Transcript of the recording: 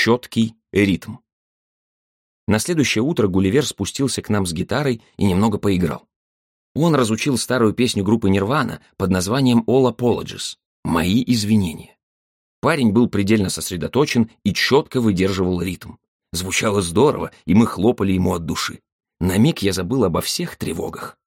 четкий ритм. На следующее утро Гулливер спустился к нам с гитарой и немного поиграл. Он разучил старую песню группы Нирвана под названием All Apologies — «Мои извинения». Парень был предельно сосредоточен и четко выдерживал ритм. Звучало здорово, и мы хлопали ему от души. На миг я забыл обо всех тревогах.